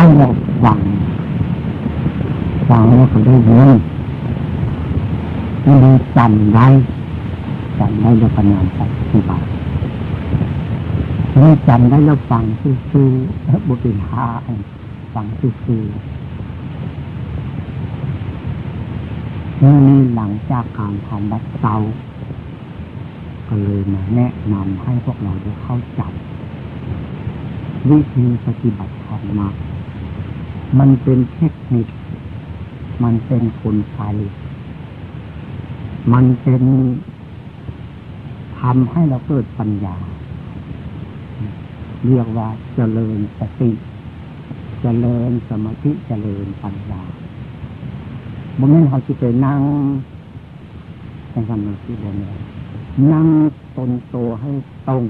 ให้เราฟังฟังแล้วก็ได้ยินไม่ได้จำได้จำได้แล้วก็นำไปปฏิบัตินี่จำได้แล้วฟังซื่อๆบุตรหาฟังซื่อเมื่อนี้หลังจากการทำวัดเตาก็เลยมาแนะนำให้พวกเราได้เข้าใจวิธีปฏิบัติธรรมมา มันเป็นเทคนิค มันเป็นคนไฟมันเป็นทำให้เราเกิดปัญญา เรียกว่าเจริญสติ เจริญสมาธิเจริญปัญญาบางทีเขาจะไปนั่งเป็นคำนึงที่เดินเลยนั่งตนโตให้ตรง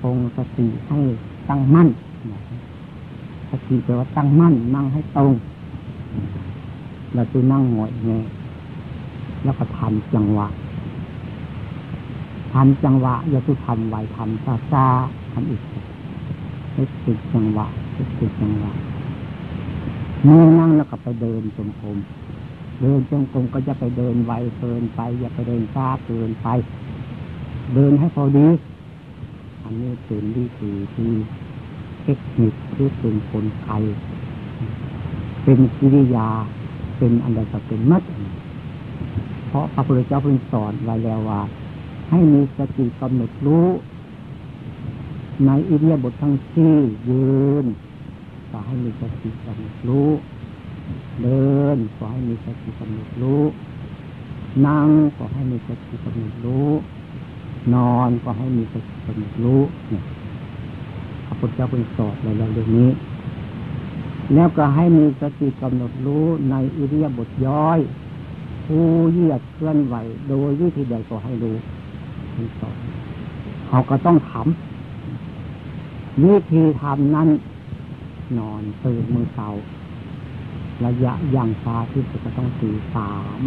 คงสติให้ตั้งมั่น ติแปลว่าตั้งมั่นนั่งให้ตรงเราจะนั่งหงอยเงยแล้วก็ทำจังหวะทำจังหวะอย่าไปทำไวทำซาซาทำอีกให้ติดจังหวะให้ติดจังหวะเมื่อนั่งแล้วก็ไปเดินจงกรมเดินจงกรมก็จะไปเดินไวเกินไป อย่าไปเดินช้าเกินไป เดินให้พอดีอันนี้เป็นวิธีที่ เทคนิคที่เป็นคนไทยเป็นกิริยา เป็นอันใดก็เป็นมัดเพราะพระพุทธเจ้าเพิ่งสอนไว้แล้วว่า ให้มีสติกำหนดรู้ ในอิริยาบถทั้งที่ยืนก็ให้มีสติกำหนดรู้ เดินก็ให้มีสติกำหนดรู้ นั่งก็ให้มีสติกำหนดรู้ นอนก็ให้มีสติกำหนดรู้เนี่ย พระพุทธเจ้าเป็นสอนในเรื่องนี้ แล้วก็ให้มีสติกำหนดรู้ในอิริยาบถย่อยผู้เยียดเคลื่อนไหวโดยวิธีใดก็ให้รู้เป็นสอนเขาก็ต้องทำวิธีทำนั้น นอนตื่นมือเสาระยะอย่างช้าที่สุดก็ต้องตีสาม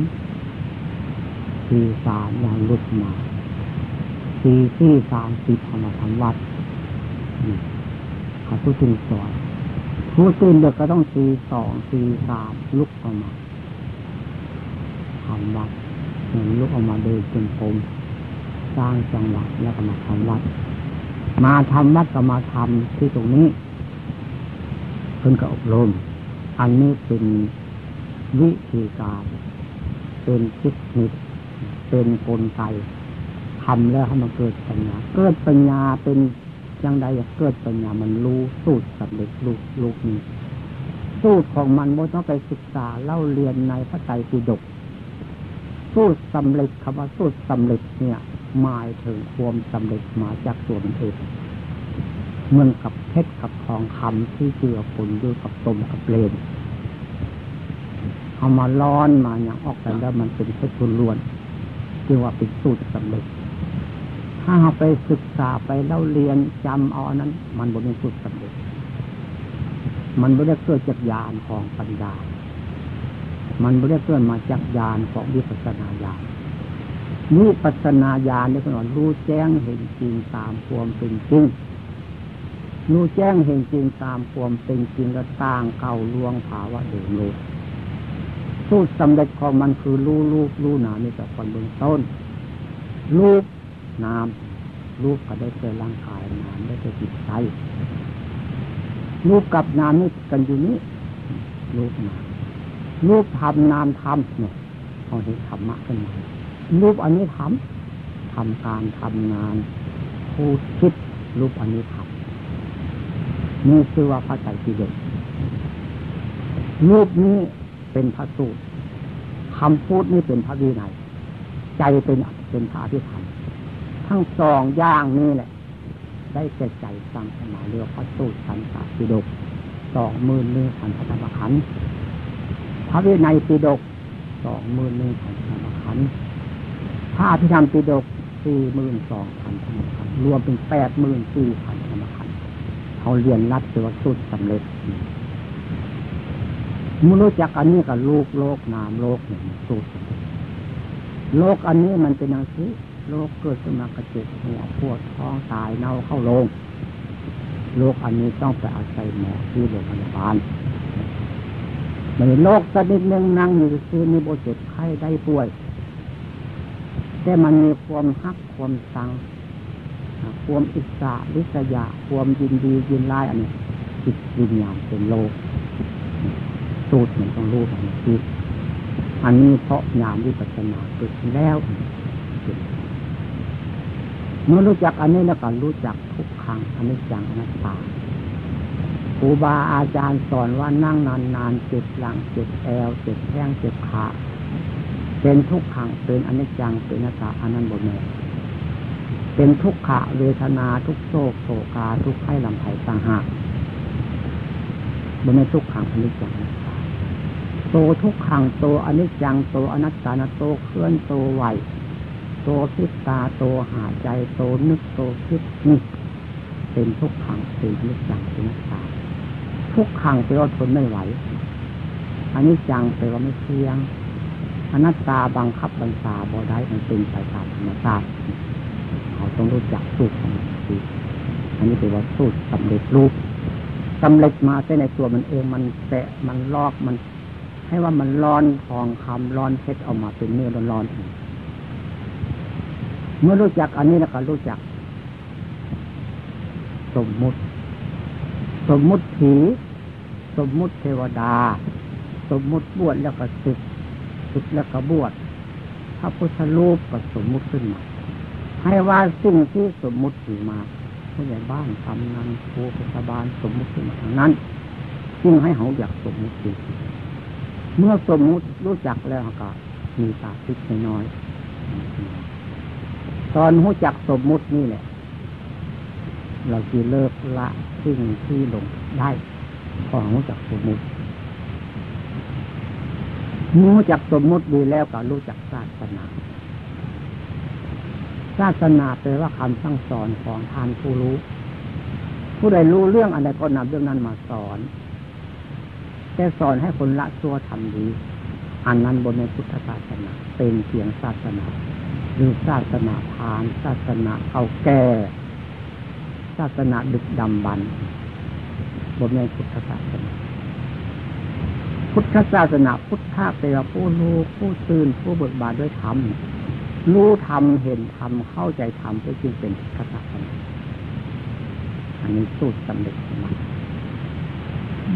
ตีสามอย่างลุกมาตีที่สามสิบธรรมธรรมวัด ขาพูดถึงสอนผู้ตื่นเด็กก็ต้องตีสองตีสามลุกออกมาทำวัดเห็นลุกออกมาเดินจนผมสร้างจังหวะแล้วก็มาทำวัด มาทำวัดก็มาทำที่ตรงนี้เพิ่นก็อบรม อันนี้เป็นวิธีการ เป็นเทคนิคเป็นกลไกทำแล้วให้มันเกิดปัญญา เกิดปัญญาเป็น ยังไดเกิดปัญญามันรู้สูตรสำเร็จลูกลูกนี้สูตรของมันไม่ต้องไปศึกษาเล่าเรียนในพระไตรปิฎกสูตรสำเร็จคำว่าสูตรสำเร็จเนี่ยหมายถึงความสำเร็จมาจากส่วนเองเหมือนกับเพชรกับทองคำที่เจือปนด้วยกับตมกับเลนเอามาร้อนมาอย่างออกไปแล้วมันเป็นเพชรล้วนจึงว่าเป็นสูตรสำเร็จ ถ้าเราไปศึกษาไปเล่าเรียนจำเอานั้น มันบนเป็นสูตรสำเร็จ มันไม่ได้เกิดจากญาณของปัญญา มันไม่ได้เกิดมาจากญาณของวิปัสสนาญาณวิปัสนาญาณนี่ก็อนรู้แจ้งเห็นจริงตามความเป็นจริงรู้แจ้งเห็นจริงตามความเป็นจริงและต่างเก่าลวงภาวะเดิมโลกสูตรสำเร็จของมันคือรู้รูปรู้นามนี่แต่คนเบื้องต้นรูป นามรูปก็ได้เจอร่างกายนามได้เจอจิตใจรูปกับนามนี่กันอยู่นี้รูปนามรูปทำนามทำเนี่ยเอาเห็นธรรมะขึ้นมารูปอันนี้ทำทำการทำงานผู้คิดรูปอันนี้ทำนี่คือว่าพระไตรปิฎกรูปนี้เป็นพระสูตรคำพูดนี่เป็นพระวินัยใจเป็นเป็นพระที่ทำ ทั้งสองอย่างนี้แหละ ได้แก่ใจสร้างสมาเรียกพระสูตรสันตปิฎกสองหมื่นหนึ่งพันธรรมขันธ์พระวินัยปิฎกสองหมื่นหนึ่งพันธรรมขันธ์พระอภิธรรมปิฎกสี่หมื่นสองพันธรรมขันธ์รวมเป็นแปดหมื่นสี่พันธรรมขันธ์เขาเรียนรัดตัวสุดสำเร็จมุรู้จักอันนี้กับลูกโลกนามโลกเนี่ยสูตรโลกอันนี้มันเป็นอย่างนี้ โลกเกิดขึ้นมากระจุกหัวปวดท้องตายเน่าเข้าลงโรคอันนี้ต้องไปอาศัยหมอที่โรงพยาบาลไม่โรคชนิดนึงนั่งอยู่คือมีโบเจ็บไข้ได้ป่วย แต่มันมีความฮักความสังความอิสระวิสยาความยินดียินไล่อันนี้จิตวิญญาณเป็นโลกสูตรมันต้องรู้แบบนี้อันนี้เพราะญาณวิปัสสนาเกิดแล้ว เมื่อรู้จักอันนี้แล้วก็รู้จักทุกครั้งอันนี้จังอนัตตาครูบาอาจารย์สอนว่านั่งนานนานเจ็บหลังเจ็บแอวเจ็บแข้งเจ็บขาเป็นทุกขังเป็นอนิจจังเป็นอนัตตาอันนั้นบนแม่เป็นทุกขะเวทนาทุกโศกโศกาทุกไข้ลำไส้ต่างหากบนในทุกขังอนิจจังโตทุกขังโตอนิจจังโตอนัตตาโตเคลื่อนโตไหว โตพิดตาโตหาใจโตนึกโตคิดนี่เป็นทุกขังเป็นอนิจจังเป็นนัตตาทุกขังแปว่าทนไม่ไหวอันนี้จังแปว่าไม่เที่ยงอนัตตาบังคับบัญชาบอได้มันเป็นไปตามธรรมชาติเขาต้องรู้จักสูตรของมันอันนี้เป็นว่าสูตรสำเร็จรูปสำเร็จมาแต่ในตัวมันเองมันแตะมันลอกมัน ให้ว่ามันร้อนทองคำร้อนเพชรออกมาเป็นเนื้อร้อนๆ เมื่อรู้จักอันนี้แล้วก็รู้จัก สมมุติ สมมุติผี สมมุติเทวดา สมมุติบวชแล้วก็ศึกศึกแล้วก็บวชพระพุทธรูปก็สมมุติขึ้นมาให้ว่าสิ่งที่สมมุติขึ้นมาผู้ใหญ่บ้านกำนันครูพยาบาลสมมุติขึ้นมาทางนั้นจึงให้เขาอยากสมมุติจริงเมื่อสมมุติรู้จักแล้วก็มีตาทิพย์น้อย ตอนรู้จักสมมุตินี่แหละเราจะเลิกละสิ่งที่ลงได้พอรู้จักสมมุติรู้จักสมมุติดีแล้วก็รู้จักศาสนาศาสนาแปลว่าคำสั่งสอนของทานผู้รู้ ผู้ใดรู้เรื่องอะไรก็นำเรื่องนั้นมาสอน แต่สอนให้คนละชั่วทำดี อันนั้นบนในพุทธศาสนา เป็นเพียงศาสนา หรือศาสนาพานศาสนาเอาแก่ศาสนาดึกดำบรรบนในพุทธศาสนาพุทธศาสนาพุทธะแปลว่าผู้รู้ผู้ตื่นผู้เบิกบานด้วยธรรมรู้ทำเห็นทำเข้าใจทำก็จึงเป็นพุทธศาสนาอันนี้สูตรสำเร็จมา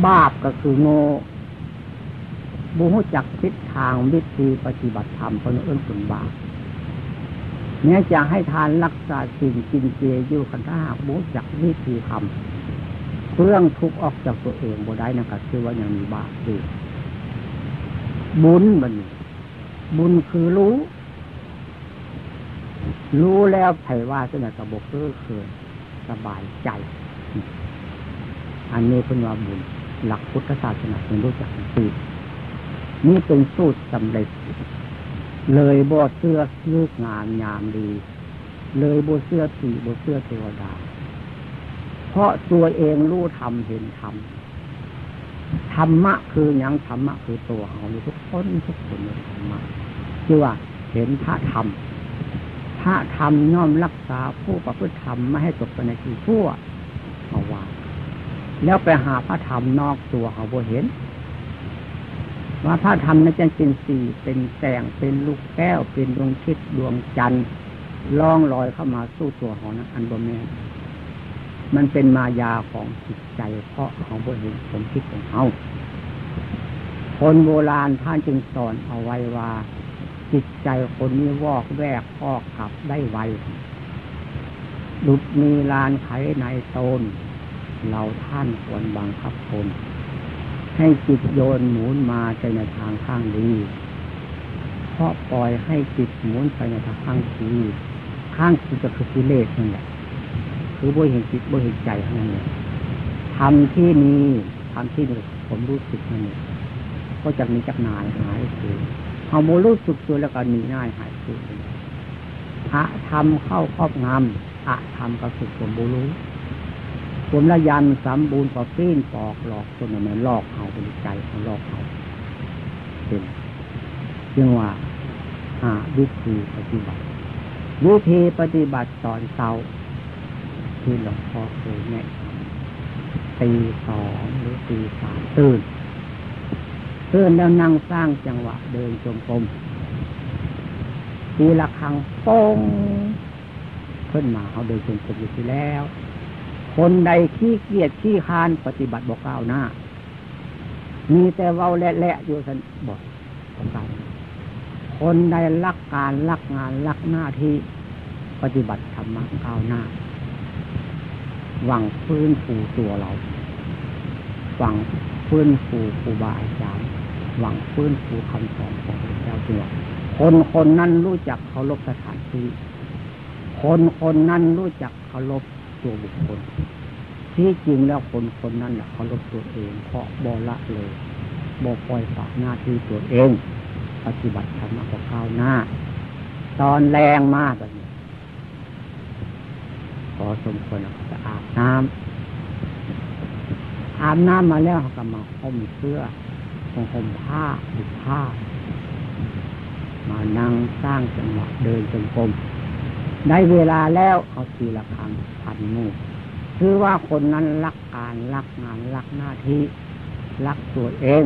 บาปก็คือโง่บูฮูจักทิศทางวิธีปฏิบัติธรรมคนเอื้นสุนบาป เนี่ยจะให้ทานรักษาสิ่งกินเจอยู่กันถ้าหากบูจักวิธีทำเรื่องทุกออกจากตัวเองบ่ได้นะครับคือว่ายังมีบาปอยู่บุญมันบุญคือรู้ รู้แล้วไผว่าสนกระบอกคือคือสบายใจ อันนี้เป็นว่าบุญ หลักพุทธศาสนาเป็นรู้จักสูตรนี่เป็นสูตรสำเร็จ เลยบอเสื้อเลืกงานยามดี เลยบเสื้อผีบเสื้อเทวดา เพราะตัวเองรู้ทำเห็นทำธรรมะคือยังธรรมะคือตัวเขาทุกคนทุกคนในธรรมะคือว่าเห็นพระธรรมพระธรรมย่อมรักษาผู้ประพฤติธรรมไม่ให้ตกไปในที่ชั่วเอาว่าแล้วไปหาพระธรรมนอกตัวเขาบ่เห็น ว่าพระธรรมนั้นจะเป็นสีเป็นแสงเป็นลูกแก้ว เป็นดวงชิดดวงจันทร์ล่องลอยเข้ามาสู้ตัวเขานะอันบ่แม่มันเป็นมายาของจิตใจ เพราะเขาบ่เห็นผมคิดของเขาคนโบราณท่านจึงสอนเอาไว้ว่า จิตใจคนนี้วอกแวกพอกขับได้ไวดุดมีลานไขในโตนเราท่านควรบังคับคน ให้จิตโยนหมุนมาไปในทางข้างดี เพราะปล่อยให้จิตหมุนไปในทางข้างดีข้างคือจะคือกิเลสนั่นแหละคือบ่เห็นจิตบ่เห็นใจนั่นแหละทำที่นี้ทำที่นี้ผมรู้สึกนั่นแหละก็จะมีจักนายหายคือเอาโมรู้สึกตัวแล้วก็หนีง่ายหายไปอะทำเข้าครอบงำอะทำกระสุกสมบูรู้ ผมละยันสมบูรณ์กว่าฟีนปอกหลอกคนนั้นหลอกเขาเป็นใจเขาหลอกเขาเป็นเรื่องว่าหาวิธีปฏิบัติ วิธีปฏิบัติตอนเตาที่หลวงพ่อเคยแนะตีสองหรือตีสามตื่นตื่นแล้วนั่งสร้างจังหวะ เดินจงกรมตีละครังป้งขึ้นมาเอาเดินจงกรมอยู่ที่แล้ว คนใดขี้เกียจขี้คานปฏิบัติบอกก้าวหน้า มีแต่เว้าแหละๆอยู่สันบอกของการคนใดรักการรักงานรักหน้าที่ปฏิบัติธรรมก้าวหน้า หวังฟื้นฟูตัวเรา หวังฟื้นฟูครูบาอาจารย์ หวังฟื้นฟูคำสอนของพระเจ้าตัวคนคนนั้นรู้จักเคารพสถานที่ คนคนนั้นรู้จักเคารพ ตัวบุคคล ที่จริงแล้วคนคนนั้นเคารพตัวเองเพราะบละเลยบปล่อยฝากหน้าที่ตัวเอง ปฏิบัติธรรมก็ข้าวหน้า ตอนแรงมากเลยพอสมควรจะอาบน้ำอาบน้ำมาแล้วก็มาห่มเสื้อห่มผ้าหุผ้า มานั่งสร้างจังหวะเดินจงกรมได้เวลาแล้วเอาทีละครั้ง พันมูคือว่าคนนั้นรักการรักงานรักหน้าที่รักตัวเอง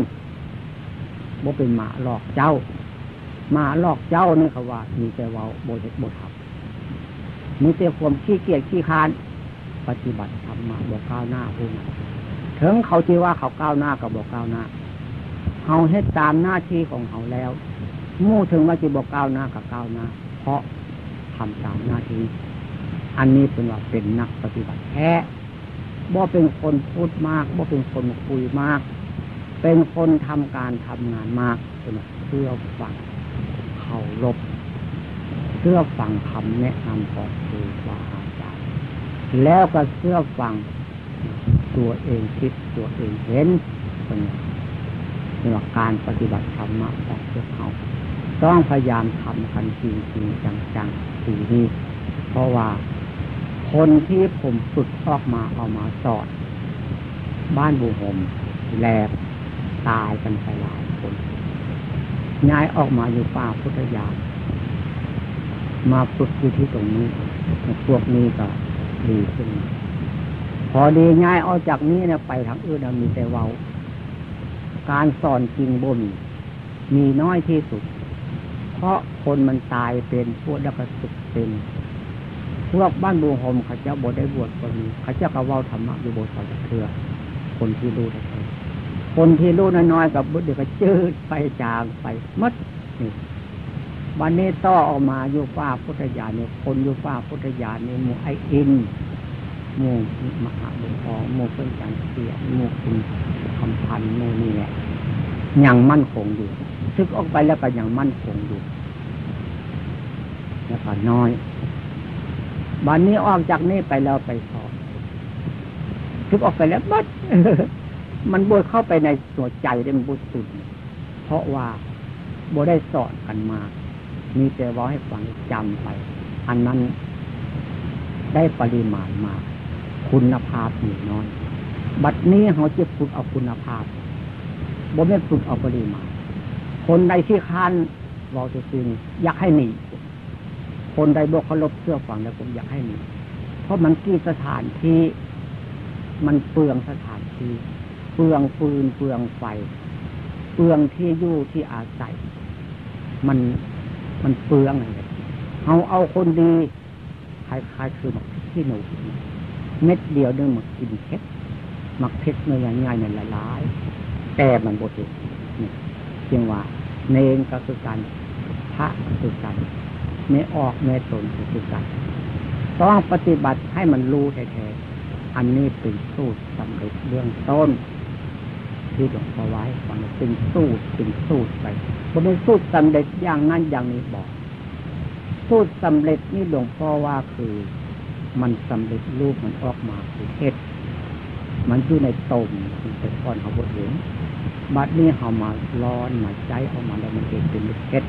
บ่เป็นหมาหลอกเจ้าหมาหลอกเจ้านี่เขาว่า มีแต่ว่าโบเด็ดโบทับมีแต่ความขี้เกียจขี้คาน ปฏิบัติธรรมบอกก้าวหน้าผู้นั้นถึงเขาจีว่าเขาก้าวหน้ากับบอกก้าวหน้าเขาเฮ็ดตามหน้าที่ของเขาแล้วมู่ถึงว่าจีบอกก้าวหน้ากับก้าวหน้า เพราะทำตามหน้าที่ อันนี้เป็นว่าเป็นนักปฏิบัติแท้บ่เป็นคนพูดมากบ่เป็นคนคุยมาก เป็นคนทำการทำงานมากเป็นเพื่อฟังเขาลบเพื่อฟังคำแนะนำของครูบาอาจารย์แล้วก็เชื่อฟังตัวเองคิดตัวเองเห็นเป็นเป็นการปฏิบัติธรรมะของพวกเขาต้องพยายามทำกันจริงจริงจังๆสีนี้เพราะว่า คนที่ผมฝึกออกมาเอามาสอนบ้านบูหมแหลกตายกันไปหลายคนย้ายออกมาอยู่ป่าพุทธยา มาฝึกอยู่ที่ตรงนี้พวกนี้ก็ดีขึ้น พอดีย้ายออกจากนี้เนี่ยไปทางอื่นมีแต่เว้าการสอนจริงบ่มีมีน้อยที่สุด เพราะคนมันตายเป็นพวกดักสุกเป็น พวกบ้านบูหมเขาเจ้าบวชได้บวชคนนี้เขาเจ้าก็เว้าธรรมะอยู่บทสอนเถื่อคนที่รู้ได้คนที่รู้น้อยๆกับบุตรเด็กก็จืดไปจางไปมัดนี่วันนี้ต่อออกมาอยู่ฟ้าพุทธญาณเนี่ยคนอยู่ฟ้าพุทธญาณเนี่ยหมู่ไออินหมู่มหาบุญทองหมู่เพื่อนจันเสียหมู่คุณคำพันหมู่นี่แหละยังมั่นคงอยู่ซึกออกไปแล้วก็ยังมั่นคงอยู่แล้วก็น้อย บันนี้ออกจากนี่ไปแล้วไปสอบซึกออกไปแล้วบัดมันบวชเข้าไปในตัวใจได้มันบุสุด เพราะว่าโบได้สอนกันมา มีแต่ว่าให้ฟังจำไป อันนั้นได้ปริมาณมาคุณภาพมีน้อย บัดนี้เขาจะฝึกเอาคุณภาพบ่ไม่ฝึกเอาปริมาณ คนใดที่คันเราจะจริงอยากให้หนี คนใดบอกเขาลบเสื้อฟังแล้วผมอยากให้หนีเพราะมันกี่สถานที่มันเปลืองสถานที่เปลืองฟืนเปลืองไฟ เปลืองที่อยู่ที่อาศัย มันมันเปลืองอะไรเอาเอาคนดีคล้ายๆคือหมักที่หนูเม็ดเดียวเนื่องหมักกินเพชรหมักเพชรเนื้อง่ายเนี่ยละลาย แต่มันบดเองนี่เพียงว่าเนงก็คือการพระคือกัน เมออกเมตนคือกันต้องปฏิบัติให้มันรู้แท้ๆอันนี้เป็นสูตรสำเร็จเรื่องต้น ที่หลวงพ่อไว้มันเป็นสูตรเป็นสูตรไปมันเป็นสูตรสำเร็จอย่างนั้นอย่างนี้บอกสูตรสำเร็จนี่หลวงพ่อว่าคือ มันสำเร็จรูปมันออกมาคือเทศมันอยู่ในตมมันเป็นก้อนเขาบดเห็นบัดนี้เขามาร้อนมาใจออกมาแล้วมันเกิดเป็นเพชร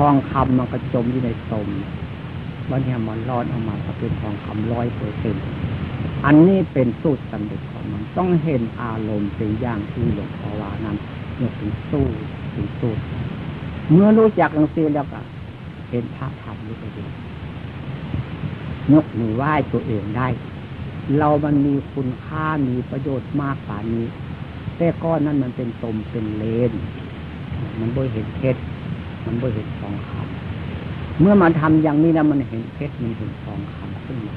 ทองคำมันก็จมอยู่ในตมวันนี้มันร้อนออกมาก็เป็นทองคำร้อยเปอร์เซ็นต์อันนี้เป็นสูตรสำเร็จของมันต้องเห็นอารมณ์เป็นอย่างที่หลวงพ่อว่านั้นเนี่ยเป็นสู้เป็นสูตรเมื่อรู้จักอังซีแล้วก็เห็นพระธรรมนี่ก็ดียกมือไหว้ตัวเองได้ เรามันมีคุณค่ามีประโยชน์มากกว่านี้ แต่ก้อนนั้นมันเป็นตมเป็นเลน มันบ่เห็นเพชร มันบ่เห็นทองคำเมื่อมาทำอย่างนี้แล้วมันเห็นเพชรมันเห็นทองคำขึ้นมา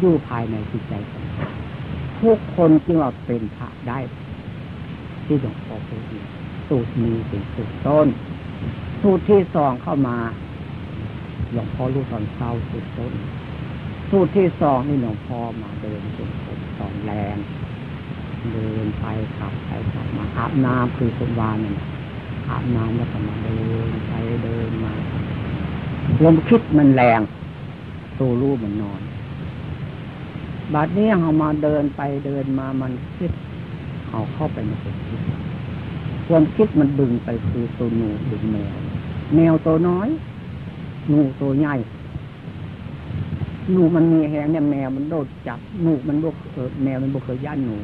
อยู่ภายในจิตใจของทุกคนจึงว่าเป็นพระได้ ที่หลวงพ่อพูดสูตรมีเป็นสูตรต้น สูตรที่สองเข้ามาหลวงพ่อรู้ตอนเศร้าสูตรต้น สูตรที่สองนี่หลวงพ่อมาเดินจนผมตอนแรงเดินไปขับไปขับมาอาบน้ำคือคนวานนี่ อาบน้ำแล้วก็มาเดินไปเดินมาความคิดมันแรงตัวรู้มันนอนบัดนี้เรามาเดินไปเดินมามันคิดเขาเข้าไปในความคิดความคิดมันดึงไปคือตัวหนูดึงแมวแมวตัวน้อยหนูตัวใหญ่หนูมันมีแหงเนี่ยแมวมันโดดจับหนูมันบกเออแมวมันบกเคยย่านหนู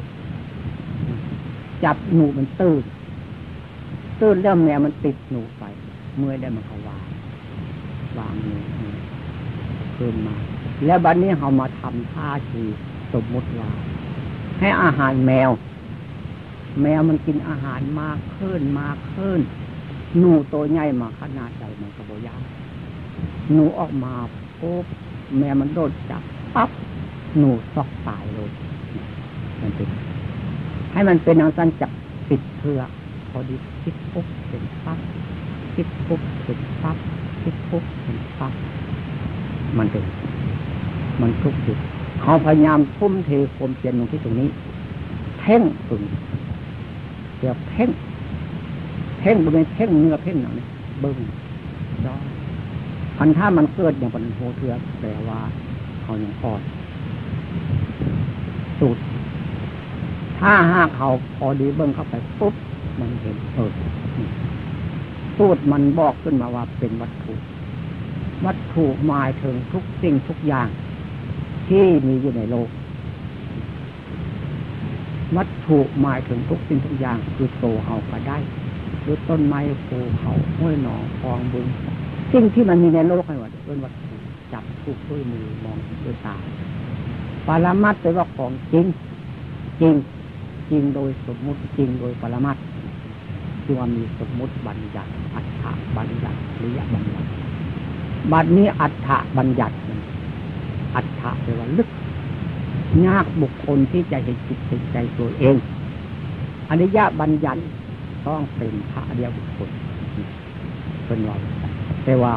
จับหนูมันตื่น ตื่นแล้วแมวมันติดหนูไป เมื่อได้มันก็วาง วางหนูขึ้นมา แล้วบัดนนี้เรามาทำท่าทีสมมติว่า ให้อาหารแมว แมวมันกินอาหารมากขึ้นมากขึ้น หนูตัวใหญ่มาขนาดใดมันกระโบยาหนูออกมาปุ๊บแม่มันโดดจับปั๊บหนูซอกตายเลยมันเป็นให้มันเป็นเอาสั้นจับปิดเพื่อ พอดีคิดปุ๊บเป็นปั๊บคิดปุ๊บเป็นปั๊บคิดปุ๊บเป็นปั๊บมันเป็นมันทุกจุดเขาพยายามทุ่มเทความเพียรลงที่ตรงนี้เพ่งตรงเดี๋ยวเพ่งเพ่งบริเวณเพ่งเนื้อเพ่งหนังเนี่เบิ้งย้อนอันถ้ามันเกิดอย่างป็นโหเทือแปลว่าเขายังพอดสุดถ้าห้าเขาพอดีเบิ้งเข้าไปปุ๊บ มันเห็นเออสูตรมันบอกขึ้นมาว่าเป็นวัตถุ วัตถุหมายถึงทุกสิ่งทุกอย่าง ที่มีอยู่ในโลก วัตถุหมายถึงทุกสิ่งทุกอย่าง คือโตเฮาก็ได้หรือต้นไม้ภูเขาห้วยหนองคลองบึงสิ่งที่มันมีในโลกให้ว่าเป็นวัตถุจับถูกด้วยมือมองด้วยตาปรมัตถ์แปลว่าของจริง จริง จริงโดยสมมุติจริงโดยปรมั ตถ์คือว่ามีสมมติบัญญัติ อัฏฐบัญญัติหรือบัญญัติบัดนี้อัฏฐบัญญัติ อัฏฐแปลว่าลึกยากบุคคลที่จะเห็นจิตเห็นใจตัวเองอนิยบัญญัติต้องเป็นพระเดียวบุคคลเป็นว่าแต่ว่า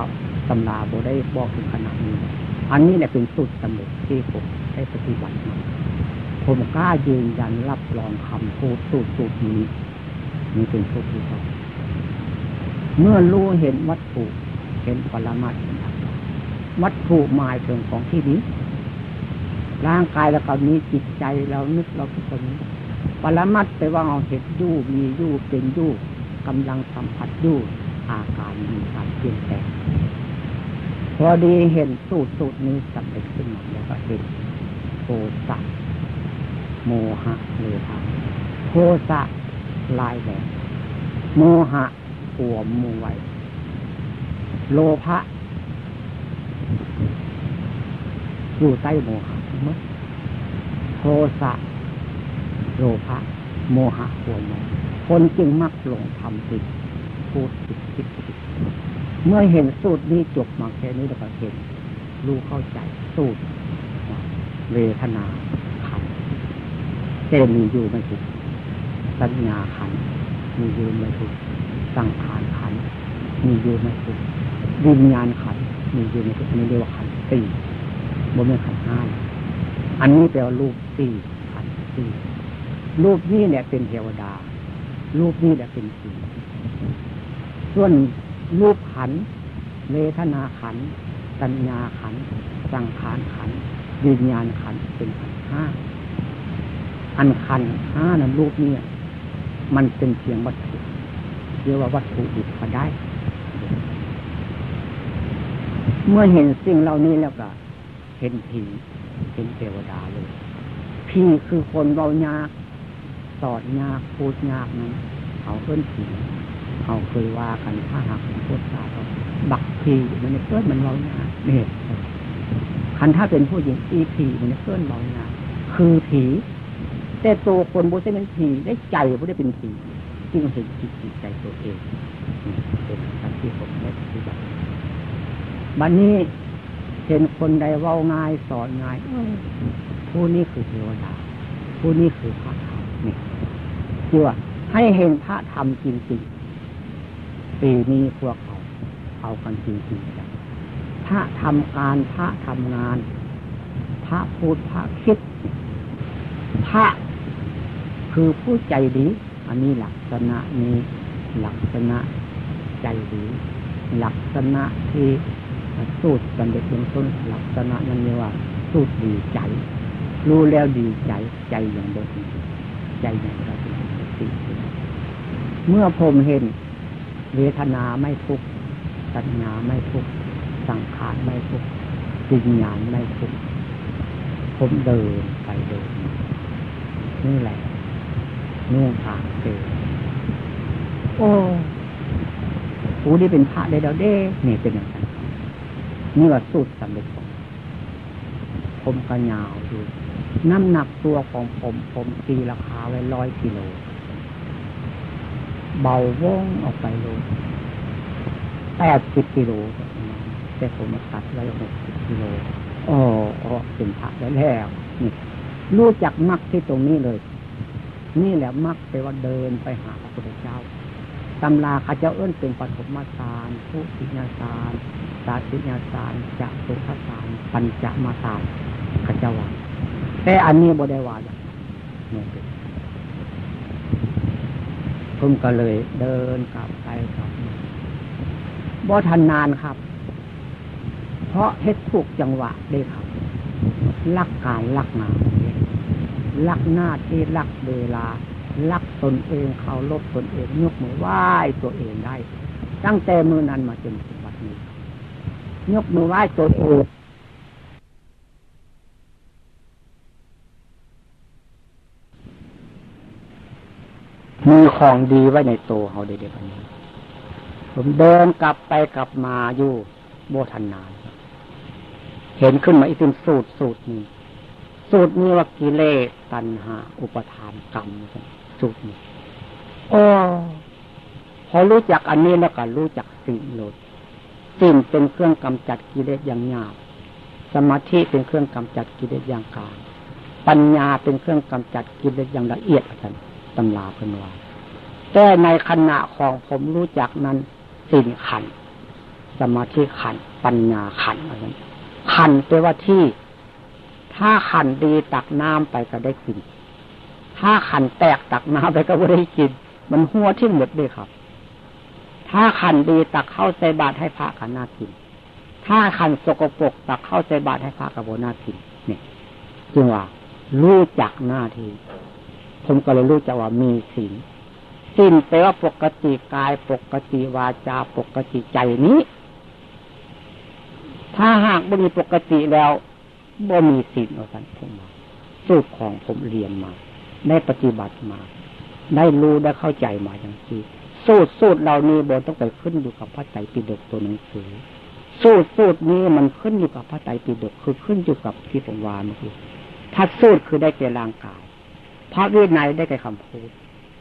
ตำราโบได้บอกถึงขนาดนี้ อันนี้เนี่ยเป็นสูตรสำเร็จที่ผมได้ปฏิบัติมาผมกล้ายืนยันรับรองคำพูดสูตรสูตรนี้ นี่เป็นสูตรที่สองเมื่อรู้เห็นวัตถุเห็นปรมัตถ์วัตถุหมายถึงของที่นี้ ร่างกายแล้วก็มีจิตใจเรานึกเราคิดตรงนี้ปรมัตถ์แปว่าเราเห็นยู่มียู่เป็นยู่กำลังสัมผัสยู่อาการมีการเปลี่ยนแปลงพอดีเห็นสูตรสูตรนี้สำเร็จขึ้นมาแล้วก็เห็นโทสะโมหะเลยทางโทสะ ลายแหลมโมหะปวมมวย โลภะอยู่ใต้โมหะมั้ยโทสะโลภะโมหะปวมมคนจึงมักหลงทำผิดพูดผิดคิดผิดเมื่อเห็นสูตรนี้จบมาแค่นี้เราก็เห็นรู้เข้าใจสูตรเวทนาขันเจมีอยู่ไม่ถูก สัญญาขันมีอยู่ไม่ถูกสังขารขันมีอยู่ไม่ถูกวิญญาณขันมีอยู่ไม่ถูกนี่เรียกว่าขันสี่บนเป็นขันห้าอันนี้แปลว่ารูปสี่ขันสี่รูปนี้เนี่ยเป็นเทวดา รูปนี้เนี่ยเป็นสีส่วนรูปขันเวทนาขันสัญญาขันสังขารขันวิญญาณขันเป็นขันห้าอันขันห้านั้นรูปนี้ มันเป็นเพียงวัตถุเรียกว่าวัตถุดิบก็ได้ เมื่อเห็นสิ่งเหล่านี้แล้วก็ เห็นผีเห็นเทวดาเลยผีคือคนเบายากสอดยากพูดยากนั้นเขาเพิ่นผีเขาเคยว่ากันถ้าหากเป็นพุทธาเขาบักพีมันเพื่อนมันเราหนาเนี่ยคันถ้าเป็นผู้หญิงอีพีมันเพื่อนเราหนาคคือผี แต่ตัวคนบุษเป็นผีได้ใจบุได้เป็นผีจึงเห็นจิตใจตัวเองเป็นการที่ผมได้ปฏิบัติบัดนนี้เห็นคนใดเว้าง่ายสอนง่ายผู้นี้คือเทวดาผู้นี้คือพระธรรมนี่คือว่าให้เห็นพระธรรมจริงๆปีนี้พวกเขาเอากันจริงๆกันพระทำการพระทำงาน พระพูดพระคิด พระ คือผู้ใจดี อันนี้ลักษณะนี้ลักษณะใจดีลักษณะที่สูตรสำเร็จเบื้องต้นลักษณะนั้นเรียกว่า สูตรดีใจ รู้แล้วดีใจใจอย่างบริสุทธิ์ใจอย่างบริสุทธิ์เมื่อผมเห็น เวทนาไม่ทุกข์สัญญาไม่ทุกข์สังขารไม่ทุกข์วิญญาณไม่ทุกข์ผมเดินไปเดินนี่แหละ นุ่งผ้าเกโอ้ผู้ที่เป็นพระได้แล้วเด้นี่เป็นอย่างไรนี่ว่าสูตรสำเร็จผมผมกระยาวดูน้ำหนักตัวของผมผมตีราคาไว้ร้อยกิโล เบาว่องออกไปโลแปดสิบกิโลแต่ผมมาตัดไว้หกสิบกิโลอ๋อเป็นพระแล้วแล้วนี่รู้จักมักที่ตรงนี้เลย นี่แหละมักแต่ว่าเดินไปหาพระพุทธเจ้าตำราข้าเจ้าเอื้นเป็นปฐมฌานผู้ปิญญาฌานสาธิญาฌานจะสุขฌานปัญจมาฌานข้าเจ้าว่าแต่อันนี้บได้ว่าอย่างนี้ผมก็เลยเดินกลับไปกลับมาบ่ทันนานครับ เพราะเฮ็ดถูกจังหวะได้ครับลักการลักงาน ลักหน้าที่ลักเวลา รักตนเองเขาลบตนเองยกมือไหว้ตัวเองได้ ตั้งแต่มือนั้นมาจนถึงวันนี้ยกมือไหว้ตัวเองมีของดีไว้ในตัวเขาเด็กๆวันนี้ ผมเดินกลับไปกลับมาอยู่โบทันนาน เห็นขึ้นมาอีกเป็นสูตรสูตรนี้ สูตรนี้ว่ากิเลสตัณหา อุปทานกรรมสูตรนี้โอ้พอรู้จักอันนี้แล้วก็รู้จักสิ่งโลดสิ่งเป็นเครื่องกำจัดกิเลสอย่างหยาบสมาธิเป็นเครื่องกำจัดกิเลสอย่างกลางปัญญาเป็นเครื่องกำจัดกิเลสอย่างละเอียดอาจารย์ตำราเป็นว่าแต่ในขณะของผมรู้จักนั้นสิ่งขัน สมาธิขัน ปัญญาขันอะไรขันแปลว่าที่ ถ้าขันดีตักน้ำไปก็ได้กิน ถ้าขันแตกตักน้ำไปก็ไม่ได้กิน มันหัวที่หมดเลยครับ ถ้าขันดีตักเข้าใส่บาตรให้พระกันน่ากิน ถ้าขันสกปรกตักเข้าใส่บาตรให้พระกับโบน่ากินเนี่ยจึงว่ารู้จักหน้าที่ผมก็เลยรู้จักว่ามีสิ่งสิ่งแปลว่าปกติกายปกติวาจาปกติใจนี้ ถ้าหากบ่มีปกติแล้ว บ่มีสิ่งเอาสันผมมาสูตรของผมเรียนมา ได้ปฏิบัติมา ได้รู้ได้เข้าใจมาอย่างที่สูตรสูตรเหล่านี้บนต้องไปขึ้นอยู่กับพระไตรปิฎกตัวหนังสือสูตรสูตรนี้มันขึ้นอยู่กับพระไตรปิฎกคือขึ้นอยู่กับที่ผมวานเมื่อกี้ถ้าสูตรคือได้แก่ร่างกาย พระวินัยได้แก่คำพูด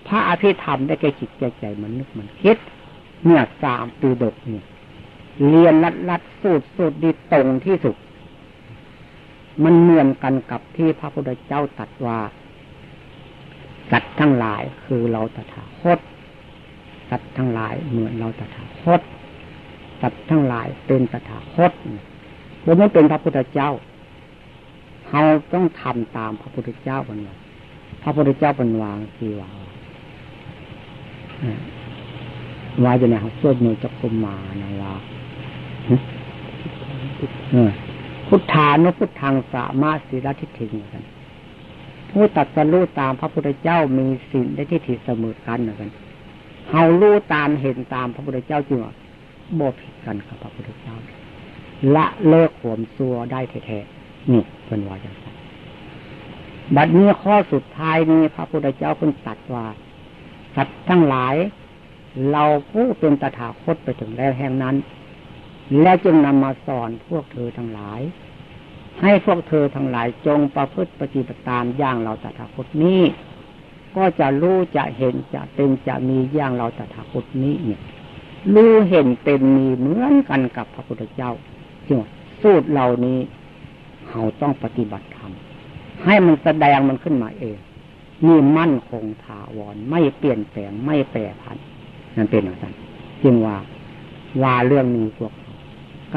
พระอภิธรรมได้แก่จิตใจใจมันนึกมันคิดเนี่ยสามปีดกเนี่ยเรียนรัดรัดสูตรสูตรดีตรงที่สุด มันเหมือนกันกับที่พระพุทธเจ้าตรัสว่าสัตว์ทั้งหลายคือเราตถาคตสัตว์ทั้งหลายเหมือนเราตถาคตสัตว์ทั้งหลายเป็นตถาคตเราไม่เป็นพระพุทธเจ้าเราต้องทำตามพระพุทธเจ้าบนวาพระพุทธเจ้าบนวางทีว่าว่าจะไหนเขาสวดมนต์จักรมานะว่า พุทธานุพุทธังสามารถสิรทิฏฐิกันผู้ตัดสรู้ตามพระพุทธเจ้ามีสิ่งได้ที่ถิเสมอกันเหมือนกันเฮารู้ตามเห็นตามพระพุทธเจ้าจริงว่าบ่ผิดกันกับพระพุทธเจ้า ละเลิกขวมซัวได้แท้ๆนี่เป็นว่าอย่างไรบัดนี้ข้อสุดท้ายนี้พระพุทธเจ้าเพิ่งตัดว่า สัตว์ทั้งหลาย เราผู้เป็นตถาคตไปถึงแล้วแห่งนั้น และจึงนำมาสอนพวกเธอทั้งหลาย ให้พวกเธอทั้งหลายจงประพฤติปฏิบัติตามอย่างเราตถาคตนี้ ก็จะรู้จะเห็นจะเป็นจะมีอย่างเราตถาคตนี้เนี่ยรู้เห็นเป็นมีเหมือนกันกับพระพุทธเจ้าจึงสูตรเหล่านี้เราต้องปฏิบัติธรรมให้มันแสดงมันขึ้นมาเองนี่มั่นคงถาวรไม่เปลี่ยนแปลงไม่แปรผันนั่นเป็นอย่างนั้นจึงว่าว่าเรื่องนี้พวก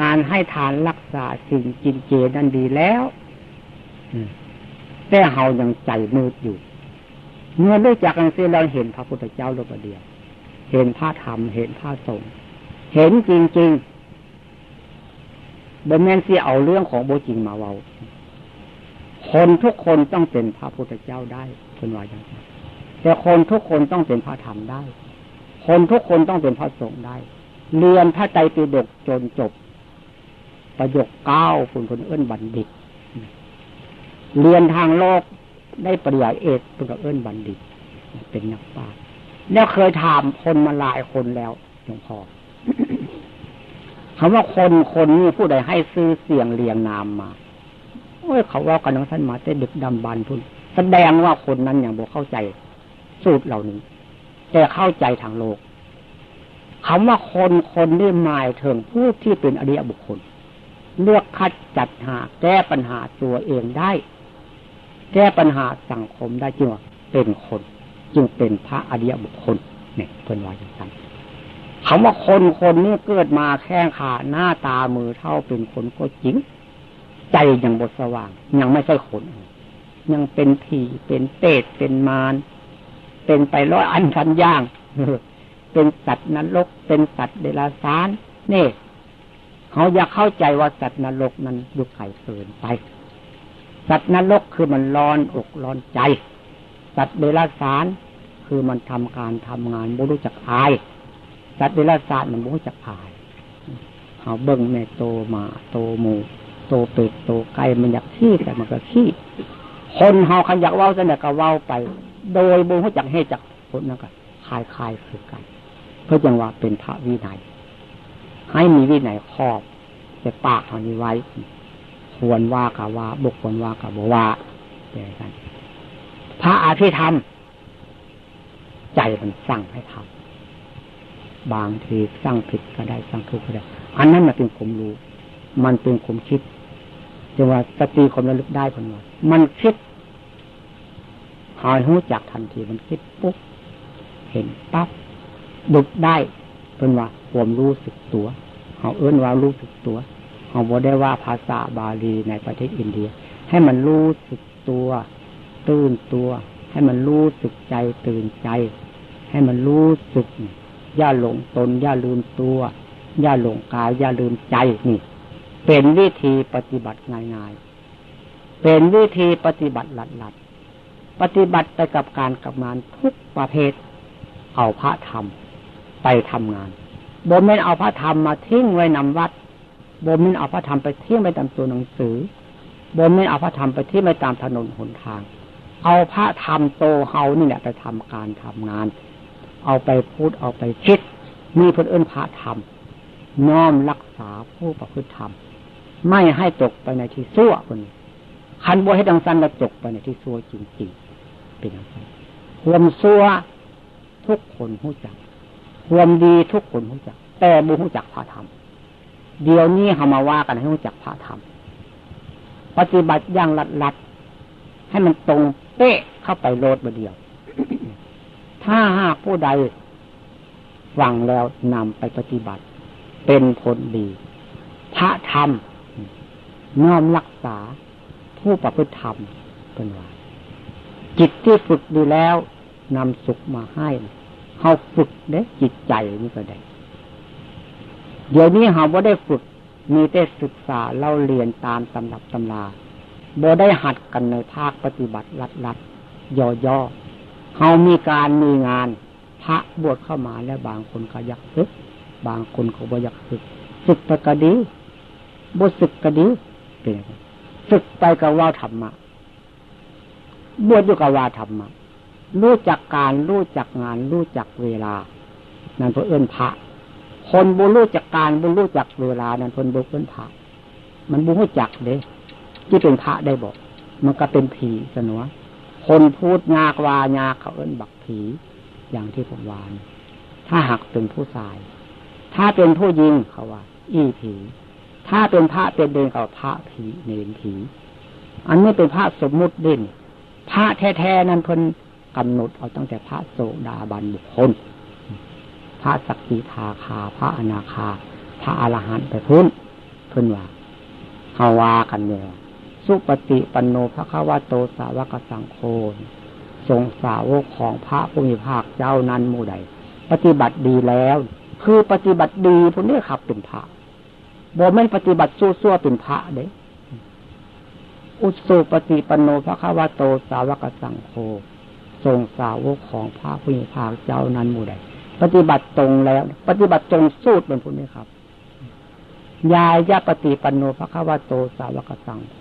การให้ทานรักษาสิ่งกินเจนั่นดีแล้วแต่เฮายังใจมืดอยู่ เมื่อได้จากกันเสียเราเห็นพระพุทธเจ้าโลกเดียว เห็นพระธรรม เห็นพระสงฆ์เห็นจริงๆบนแม่นเสียเอาเรื่องของโบจริงมาเว้าคนทุกคนต้องเป็นพระพุทธเจ้าได้เป็นว่าอย่างนั้นแต่คนทุกคนต้องเป็นพระธรรมได้ คนทุกคนต้องเป็นพระสงฆ์ได้ เรียนพระใจปิฎกจนจบ ประโยคเก้าคุณคนเอื้นบัณฑิต เรียนทางโลกได้ปริญญาเอกเป็นกับเอื้นบัณฑิต เป็นนักปราชญ์แล้วเคยถามคนมาหลายคนแล้วหลวงพ่อคำว่าคนคนนี้ผู้ใดให้ซื้อเสียงเรียงนามมาโอ้ยเขาว่ากันของท่านมาแต่ดึกดำบรรพุนแสดงว่าคนนั้นอย่างบอกเข้าใจสูตรเหล่านี้ แต่เข้าใจทางโลกคำว่าคนคนนี่หมายถึงผู้ที่เป็นอริยบุคคล เลือกคัดจัดหาแก้ปัญหาตัวเองได้ แก้ปัญหาสังคมได้จึงว่าเป็นคน จึงเป็นพระอริยบุคคลเนี่ยเพิ่นว่าอย่างนั้นคำว่าคนคนนี้เกิดมาแข้งขาหน้าตามือเท่าเป็นคนก็จริง ใจยังบทสว่าง ยังไม่ใช่คนยังเป็นผีเป็นเตดเป็นมารเป็นไปร้อยอันคันย่างเป็นสัตว์นรกเป็นสัตว์เดรัจฉานนี่ เขาอยากเข้าใจว่าสัตว์นรกนั้นยุคไข่เกินไป สัตว์นรกคือมันร้อนอกร้อนใจ สัตว์เดรัจฉานคือมันทำการทำงานบุรู้จักอาย สัตว์เดรัจฉานมันบุรู้จักอายเขาเบิ่งแม่โตมาโตหมูโตเป็ดโตไก่มันอยากขี้แต่มันก็ขี้คนเฮาขันอยากเว้าจะเนี่ยก็เว้าไป โดยบุรู้จักให้จักคนนั่นก็คลายคลายคือกัน เพื่อจังว่าเป็นพระวินัย ให้มีวินัยครอบแต่ปากเท่านี้ไว้ ควรว่ากะว่าบุคคลว่ากะบว่าอย่างนั้นพระอาภิธรรม ใจมันสั่งให้ทำบางทีสั่งผิดก็ได้สั่งถูกก็ได้ อันนั้นมันเป็นผมรู้ มันเป็นผมคิดจังว่าสติความระลึกได้คนว่ามันคิดหายหูจักทันทีมันคิดปุ๊บเห็นปั๊บดุดได้ เป็นว่าควมรู้สึกตัวเขาเอื้นว่ารู้สึกตัวเขาบอกได้ว่าภาษาบาลีในประเทศอินเดีย ให้มันรู้สึกตัว ตื่นตัว ให้มันรู้สึกใจตื่นใจ ให้มันรู้สึกอย่าหลงตนอย่าลืมตัว อย่าหลงกายอย่าลืมใจนี่ เป็นวิธีปฏิบัติง่ายๆเป็นวิธีปฏิบัติหลัดๆปฏิบัติไปกับการกับงานทุกประเภท เอาพระธรรม ไปทำงานบ่ม่นเอาพระธรรมมาทิ้งไว้นำวัดบ่ม่นเอาพระธรรมไปทิ้งไปตามตัวหนังสือบ่ม่นเอาพระธรรมไปทิ้งไปตามถนนหนทาง เอาพระธรรมโตเฮานี่แหละไปทำการทำงาน เอาไปพูดเอาไปคิดมีพนเอื้นพระธรรม น้อมรักษาผู้ประพฤติธรรม ไม่ให้ตกไปในที่ซั่วคนคันบ่ให้ดังสันแล้วตกไปในที่ซั่วจริงๆเป็นอย่างไรความซั่วทุกคนรู้จัก ความดีทุกคนรู้จัก แต่บุรู้จักพระธรรม เดี๋ยวนี้เขามาว่ากันให้รู้จักพระธรรม ปฏิบัติอย่างลัดลัดให้มันตรงเป๊ะเข้าไปโลดมาเดียว ถ้าหากผู้ใดฟังแล้วนำไปปฏิบัติ เป็นผลดี พระธรรมน้อมรักษาผู้ประพฤติธรรมเป็นว่าจิตที่ฝึกดีแล้วนำสุขมาให้ เขาฝึกเด้จิตใจนี่ก็ได้ เดี๋ยวนี้เขาบ่ได้ฝึก มีแต่ศึกษาเล่าเรียนตามตำรับตำราบ่ได้หัดกันในภาคปฏิบัติรัดรัดย่อย่อเขามีการมีงาน พระบวชเข้ามาแล้วบางคนก็อยากศึก บางคนก็บ่อยากศึกศึกไปก็ดีบ่ศึกก็ดีเป็นศึกไปก็ว่าธรรมะบวชอยู่กับว่าธรรมะ รู้จักการรู้จักงาน รู้จักเวลา นั่นเพื่อเอื้นพระคนบุรู้จักการบุรู้จักเวลา นั่นเพื่อนบุเอื้นพระมันบุรู้จักเด้ที่เป็นพระได้บอก มันก็เป็นผีสนวคนพูดยากวายากเขาเอิ้นบักผี อย่างที่ผมวาน ถ้าหากเป็นผู้ชาย ถ้าเป็นผู้ยิงเขาว่า อี้ผี ถ้าเป็นพระเป็นเดินเขาพระผีเนรผี อันนี้เป็นพระสมมุติเด่นพระแท้ๆนั้นเพิ่น กำหนดเอาตั้งแต่พระโสดาบันบุคคล พระสักกิทาคา พระอนาคา พระอรหันต์ไปพุ่นเพิ่นว่าฮาวากันเนี่ยสุปฏิปันโนพระขาวาโตสาวกสังโฆทรงสาวกของพระผู้มีภาคเจ้านั้นมู่ใด ปฏิบัติดีแล้ว คือปฏิบัติดีพวกนี้ขับเป็นพระบ่ไม่ปฏิบัติซั่วๆเป็นพระเด้อุสุปฏิปันโนพระขาวาโตสาวกสังโฆ ทรงสาวกของพระผู้มีภาคเจ้านั้นมู่ใดปฏิบัติตรงแล้ว ปฏิบัติตรงสูตรเป็นพวกนี้ครับ ยายาปฏิปันโนพระขาวาโตสาวกสังโฆ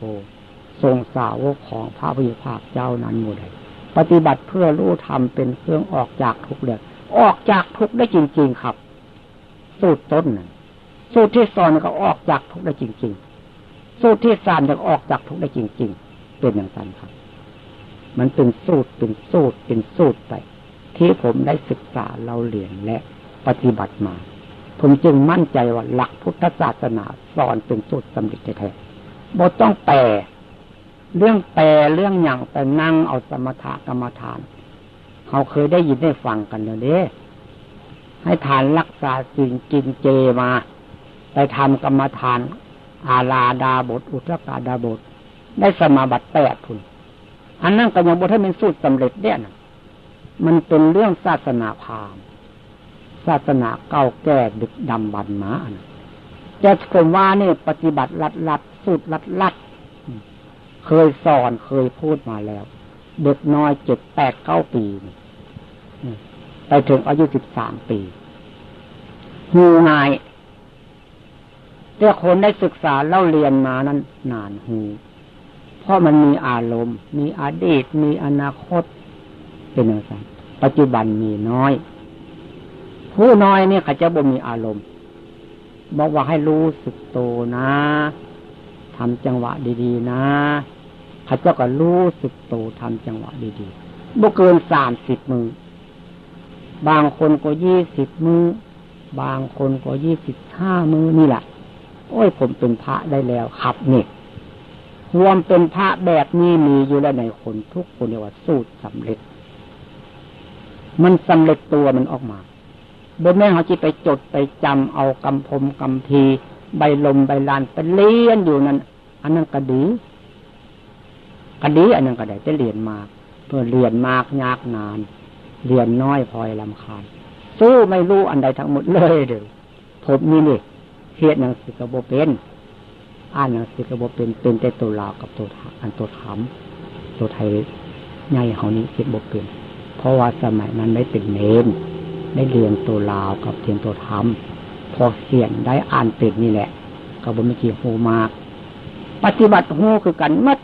ทรงสาวกของพระพุทธภาคเจ้านั้นหมดเลยปฏิบัติเพื่อรู้ธรรมเป็นเครื่องออกจากทุกข์เลยออกจากทุกข์ได้จริง ๆครับ สูตรต้นนะสูตรที่สอนก็ออกจากทุกข์ได้จริง ๆ สูตรที่สามจะออกจากทุกข์ได้จริง ๆ เป็นอย่างนั้นครับ มันเป็นสูตรเป็นสูตรเป็นสูตรไป ที่ผมได้ศึกษาเราเรียนและปฏิบัติมา ผมจึงมั่นใจว่าหลักพุทธศาสนาสอนเป็นสูตรสำเร็จแท้ๆบ่ต้องแปลเรื่องแปลเรื่องอย่างแต่นั่งเอาสมถะกรรมฐานเขาเคยได้ยินได้ฟังกันเลยเด้ให้ทานรักษาสิ่งกินเจมา ไปทำกรรมฐาน อาลาดาบท อุตรกาดาบท ได้สมาบัติแปดทุน อันนั้นก็ยังบทให้เป็นสูตรสำเร็จเนี่ยนะมันเป็นเรื่องศาสนาพราหมณ์ศาสนาเก่าแก่ดึกดำบรรมาจะผมว่านี่ปฏิบัติลัดลัดสูตรลัดลัดเคยสอนเคยพูดมาแล้ว เด็กน้อยเจ็ดแปดเก้าปีไปถึงอายุสิบสามปีหูงายแต่คนได้ศึกษาเล่าเรียนมานั้น นานหู ราะมันมีอารมณ์ มีอดีต มีอนาคต เป็นอย่างไรปัจจุบันมีน้อย ผู้น้อยเนี่ยเขาจะบ่มีอารมณ์ บอกว่าให้รู้สึกโตนะทำจังหวะดีๆ นะข้าเจ้าก็รู้สึกโตทำจังหวะดีๆบ่เกินสามสิบมือบางคนก็ยี่สิบมือ บางคนก็ยี่สิบห้ามือนี่แหละ โอ้ยผมเป็นพระได้แล้วขับเนี่ย รวมเป็นพระแบบนี้มีอยู่แล้วในคนทุกคนเรียกว่าสูตรสำเร็จ มันสำเร็จตัวมันออกมาบนแม่เขาจีไปจดไปจำเอากำพมกำพีใบลมใบลานไปเลี้ยนอยู่นั้นอันนั้นก็ดีก็ดีอันนั้นก็ได้จะเรียนมากเพื่อเรียนมากยากนาน เรียนน้อยพลอยลำคาญสู้ไม่รู้อันใดทั้งหมดเลยเดี๋ยวผมนี่นี่เทียนหนังสือกระโบเป็น อ่านหนังสือกระโบเป็นเป็นแต่ตัวลาวกับตัวอันตัวถามตัวไทยใหญ่เขานี้เทียนโบเป็น เพราะว่าสมัยนั้นได้เป็นเนนได้เรียนตัวลาวกับเทียนตัวธรรมพอเสียนได้อ่านเป็นนี่แหละ ก็บ่มีกี่โหมาก ปฏิบัติโหคือกันมัด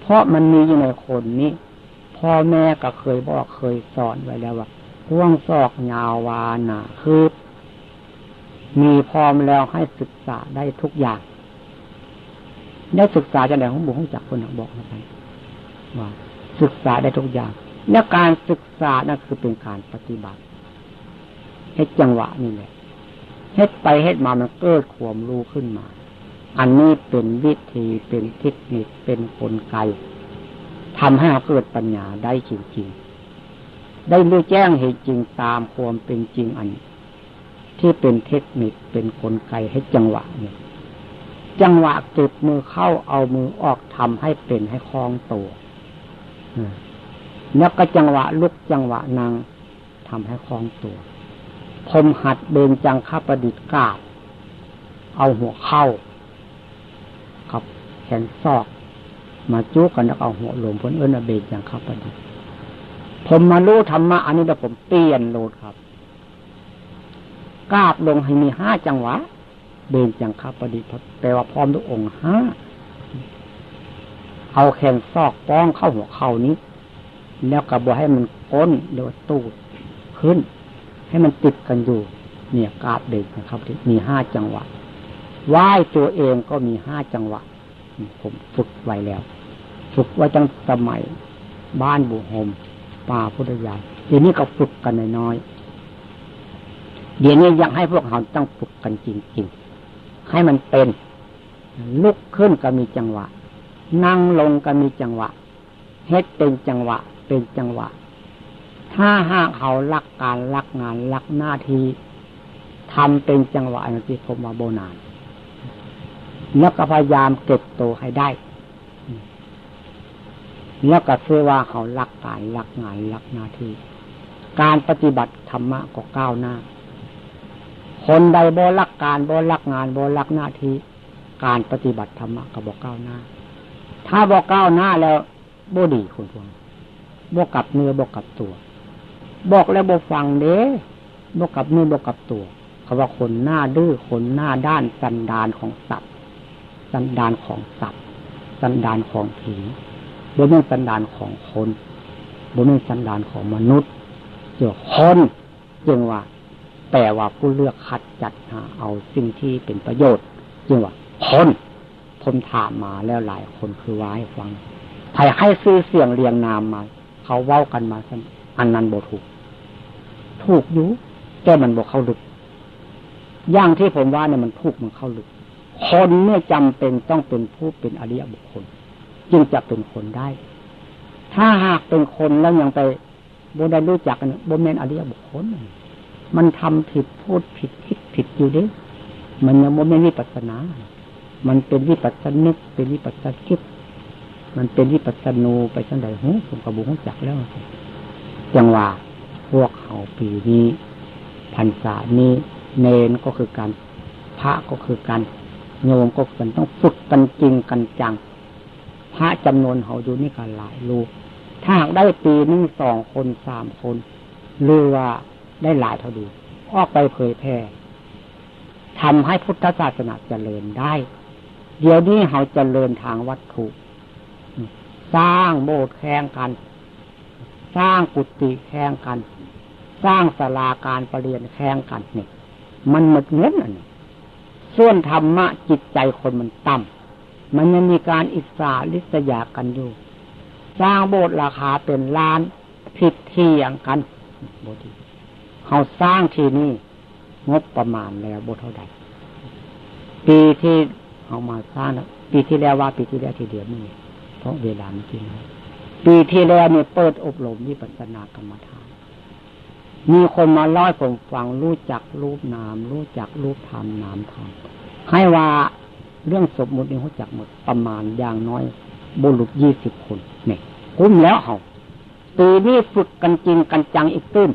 เพราะมันมีอยู่ในคนนี้พ่อแม่ก็เคยบอกเคยสอนไว้แล้วว่าห่วงซอกยาววานาคือ มีพร้อมแล้วให้ศึกษาได้ทุกอย่าง ได้ศึกษาจะไหนของบุคคลจากคนบอกนะครว่าศึกษาได้ทุกอย่างและการศึกษานั่นคือเป็นการปฏิบัติเฮ็ดจังหวะนี่แหละเฮ็ดไปเฮ็ดมามันเกิดความรู้ขึ้นมา อันนี้เป็นวิธีเป็นเทคนิคเป็นกลไกทำให้เราเกิดปัญญาได้จริงๆ ได้รู้แจ้งเหตุจริงตามความเป็นจริงอัน ที่เป็นเทคนิคเป็นกลไกให้จังหวะเนี่ยจังหวะเก็บมือเข้าเอามือออกทำให้เป็นให้คล้องตัวแล้วก็จังหวะลุกจังหวะนางทำให้คล้องตัวพมหัดเบนจังข้าประดิษฐ์กาบ เอาหัวเข้ากับแขนซอก มาจุกกันแล้วเอาหัวลงพ้นเอิญเบนจังข้าประดิษฐ์ผมมารู้ธรรมะอันนี้แล้วผมเปลี่ยนโลดครับ กาบลงให้มีห้าจังหวะ เบนจังขาประดิษฐ์แปลว่าพร้อมทุกองค์ห้าเอาแขนซอกป้องเข้าหัวเข่านี้ แล้วกระบอกให้มันก้นเดี๋ยวตูดขึ้น ให้มันติดกันอยู่ เนี่ยกาบเด็กนะครับมีห้าจังหวะไหว้ตัวเองก็มีห้าจังหวะ ผมฝึกไว้แล้ว ฝึกไว้จังสมัย บ้านบุหมป่าพุทธยาเดี๋ยวนี้ก็ฝึกกันน้อยๆ เดี๋ยวนี้อยากให้พวกเราต้องฝึกกันจริงๆ ให้มันเป็น ลุกขึ้นก็มีจังหวะ นั่งลงก็มีจังหวะ เฮ็ดเป็นจังหวะ เป็นจังหวะ ถ้าหากเขารักการรักงานรักหน้าที่ทำเป็นจังหวะอย่างที่ผมมาโบนานแล้วก็พยายามเก็บตัวให้ได้ แล้วก็เชื่อว่าเขารักการรักงานรักหน้าที่ การปฏิบัติธรรมะก็ก้าวหน้า คนใดบ่รักการบ่รักงานบ่รักหน้าที่การปฏิบัติธรรมะก็บอกก้าวหน้า ถ้าบอกก้าวหน้าแล้วบ่ดีคุณพวงบ่กับเนื้อบ่กับตัว บอกแล้วบ่ฟังเด้บ่กับเนื้อบ่กับตัวเขาว่าคนหน้าดื้อคนหน้าด้านสันดานของสัตว์สันดานของสัตว์สันดานของผีบนเป็นสันดานของคนบนเป็นสันดานของมนุษย์เจ้าคนจึงว่า แปลว่าผู้เลือกคัดจัดหาเอาสิ่งที่เป็นประโยชน์จึงว่าคนผมถามมาแล้วหลายคนคือว่าให้ฟังใครให้ซื้อเสียงเรียงนามมา เขาเว้ากันมาอันนั้นบถูก ถูกอยู่แต่มันบอกเข้าลึกอย่างที่ผมว่าเนี่ยมันถูกมันเข้าลึก คนเนี่ยจำเป็นต้องเป็นผู้เป็นอริยบุคคล จึงจะเป็นคนได้ ถ้าหากเป็นคนแล้วยังไปบนได้รู้จักกันบนแมนอริยบุคคล มันทำผิดพูดผิดคิดผิดอยู่ดิมันยังบนแมนวิปัสนา มันเป็นวิปัสสนึกเป็นวิปัสสคิดมันเป็นวิปัสสนูไปสังใดหูผมกระบุงจักแล้วจังหวะพวกเขาปีนี้พรรษานี้เนนก็คือการพระก็คือการโยมก็คือต้องฝึกกันจริงกันจัง พระจำนวนเขาอยู่นี่กันหลายลูกถ้าได้ปีนึงสองคนสามคนหรือว่า ได้หลายเท่าดีออกไปเผยแพร่ทำให้พุทธศาสนาเจริญได้ เดี๋ยวนี้เขาเจริญทางวัตถุ สร้างโบสถ์แข่งกัน สร้างกุฏิแข่งกัน สร้างศาลาการประเรียนแข่งกันเนี่ยมันหมดเงินอันนี้ส่วนธรรมะจิตใจคนมันต่ำมันยังมีการอิสาลิษยากันอยู่ สร้างโบสถ์ราคาเป็นล้านผิดที่อย่างกันโบสถ์ เขาสร้างที่นี่งบประมาณแล้วบสถ์เท่าใดปีที่เอามาสร้างปีที่แล้วว่าปีที่แล้วทีเดียวนี่เพราะเวลามันกินปีที่แล้วเนี่ยเปิดอบรมวิปัสสนากรรมฐาน มีคนมาเล่าให้ผมฟังรู้จักรูปนาม รู้จักรูปธรรมนามธรรมให้ว่าเรื่องสมมุตินี่รู้จักหมดประมาณอย่างน้อยบุรุษยี่สิบคนเนี่ยคุ้มแล้วเขาปีนี้ฝึกกันจริงกันจังอีกตื้น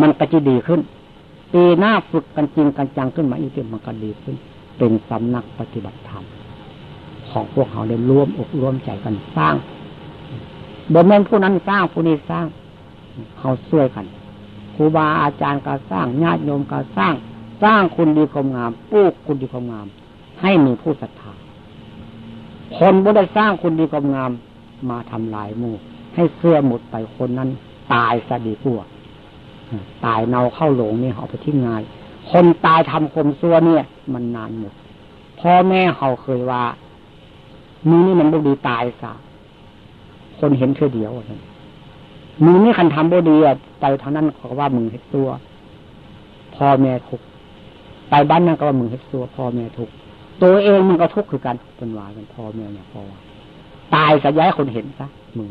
มันก็จะดีขึ้น ปีหน้าฝึกกันจริงกันจังขึ้นมาอีกตื้นมันก็ดีขึ้น เป็นสำนักปฏิบัติธรรมของพวกเขาได้ร่วมอกร่วมใจกันสร้างบนแม่นผู้นั้นสร้างผู้นี้สร้างเขาช่วยกันครูบาอาจารย์ก็สร้างญาติโยมก็สร้าง สร้างคุณดีความงามปลูกคุณดีความงาม ให้มีผู้ศรัทธาคนบ่ได้สร้างคุณดีความงามมาทำลายมู่ให้เสื้อหมดไปคนนั้น ตายซะดีกว่า ตายเนาเข้าหลงนี่เขาไปที่งานคนตายทำคมซัวเนี่ย มันนานหมดพ่อแม่เขาเคยว่ามึงนี่มันบุดีตายซะคนเห็นเธอเดียวมึงนี่คันทำบ่ดีอะไปทางนั้นเขาว่ามึงเฮ็ดตัวพ่อแม่ทุกไปบ้านนั้นก็ว่ามึงเฮ็ดตัวพ่อแม่ทุกตัวเองมึงก็ทุกข์คือกันเป็นว่ากันพ่อแม่เนี่ยพ่อตายก็ย้ายคนเห็นซะมึง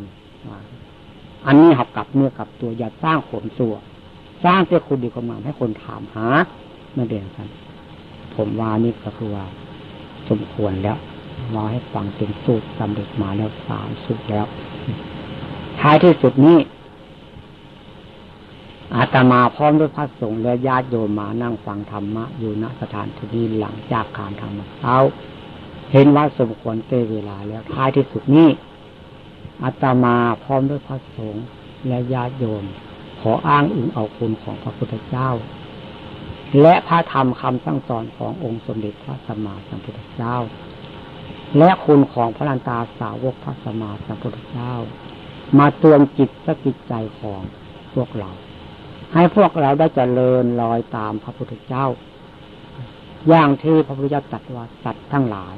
อันนี้หักกับเนื้อกับตัวอย่าสร้างขนตัว สร้างเจ้าคุณดีความงามให้คนถามหาไม่เด่นกันผมว่านี่ก็คือว่า สมควรแล้วมาให้ฟังเป็นสูตรสำเร็จมาแล้วสามสูตรแล้ว ท้ายที่สุดนี้อาตมาพร้อมด้วยพระสงฆ์และญาติโยมมานั่งฟังธรรมะ อยู่ณสถานที่นี้หลังจากการทำเช้าเห็นว่าสมควรเตเวลาแล้วท้ายที่สุดนี้อาตมาพร้อมด้วยพระสงฆ์และญาติโยม ขออ้างอิงเอาคุณของพระพุทธเจ้า และพระธรรมคำสั่งสอนขององค์สมเด็จพระสัมมาสัมพุทธเจ้า และคุณของพระลันตาสาวกพระสัมมาสัมพุทธเจ้า มาเตือนจิตสกิจใจของพวกเรา ให้พวกเราได้เจริญรอยตามพระพุทธเจ้า อย่างที่พระพุทธเจ้าตรัสว่าสัตว์ทั้งหลาย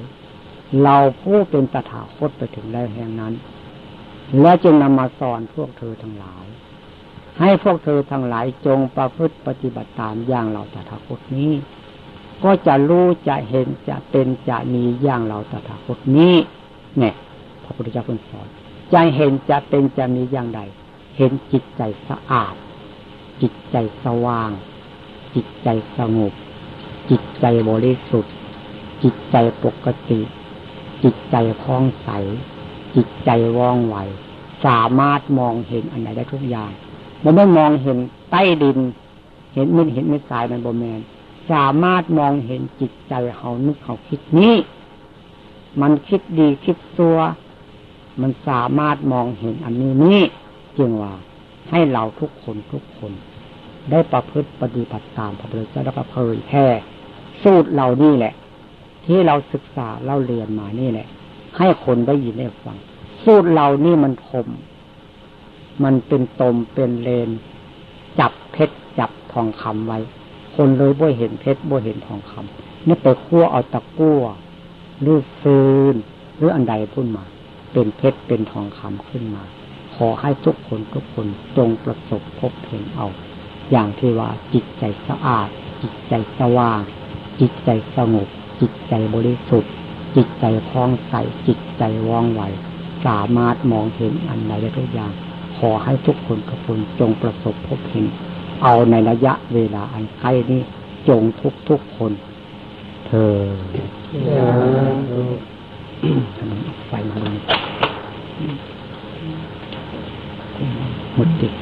เราผู้เป็นตถาคตไปถึงแล้วแห่งนั้น และจึงนำมาสอนพวกเธอทั้งหลาย ให้พวกเธอทั้งหลายจงประพฤติปฏิบัติตามอย่างเราตถาคตนี้ ก็จะรู้จะเห็นจะเป็นจะมีอย่างเราตถาคตนี้ เนี่ย พระพุทธเจ้าพูดสอนจะเห็นจะเป็นจะมีอย่างใด เห็นจิตใจสะอาด จิตใจสว่าง จิตใจสงบ จิตใจบริสุทธิ์ จิตใจปกติ จิตใจคล่องใส จิตใจว่องไวสามารถมองเห็นอันไหนได้ทุกอย่าง มันไม่มองเห็นใต้ดิน เห็นมิดเห็นไม่สายมันบแมนสามารถมองเห็นจิตใจเขานึกเขาคิดนี้ มันคิดดีคิดซัว มันสามารถมองเห็นอันนี้นี้จึงว่า ให้เราทุกคนทุกคน ได้ประพฤติปฏิบัติตามพระพุทธเจ้าแล้วก็เผยแพร่สูตรเรานี่แหละ ที่เราศึกษาเราเรียนมานี่แหละ ให้คนได้ยินได้ฟัง สูตรเรานี่มันคม มันเป็นตมเป็นเลน จับเพชรจับทองคำไว้ คนเลยบ่เห็นเพชรบ่เห็นทองคำนี่ไปคั่วเอาตะกั่วหรือฟืนหรืออันใดพุ่นมา เป็นเพชรเป็นทองคำขึ้นมา ขอให้ทุกคนทุกคนจงประสบพบเห็นเอา อย่างที่ว่าจิตใจสะอาด จิตใจสว่าง จิตใจสงบ จิตใจบริสุทธิ์ จิตใจคล่องใสจิตใจว่องไวสามารถมองเห็นอันใดได้ทุกอย่าง ขอให้ทุกคนกระพุนจงประสบพบเห็น เอาในระยะเวลาอันใกล้นี้จงทุกทุกคน เธอไฟมันหมดติด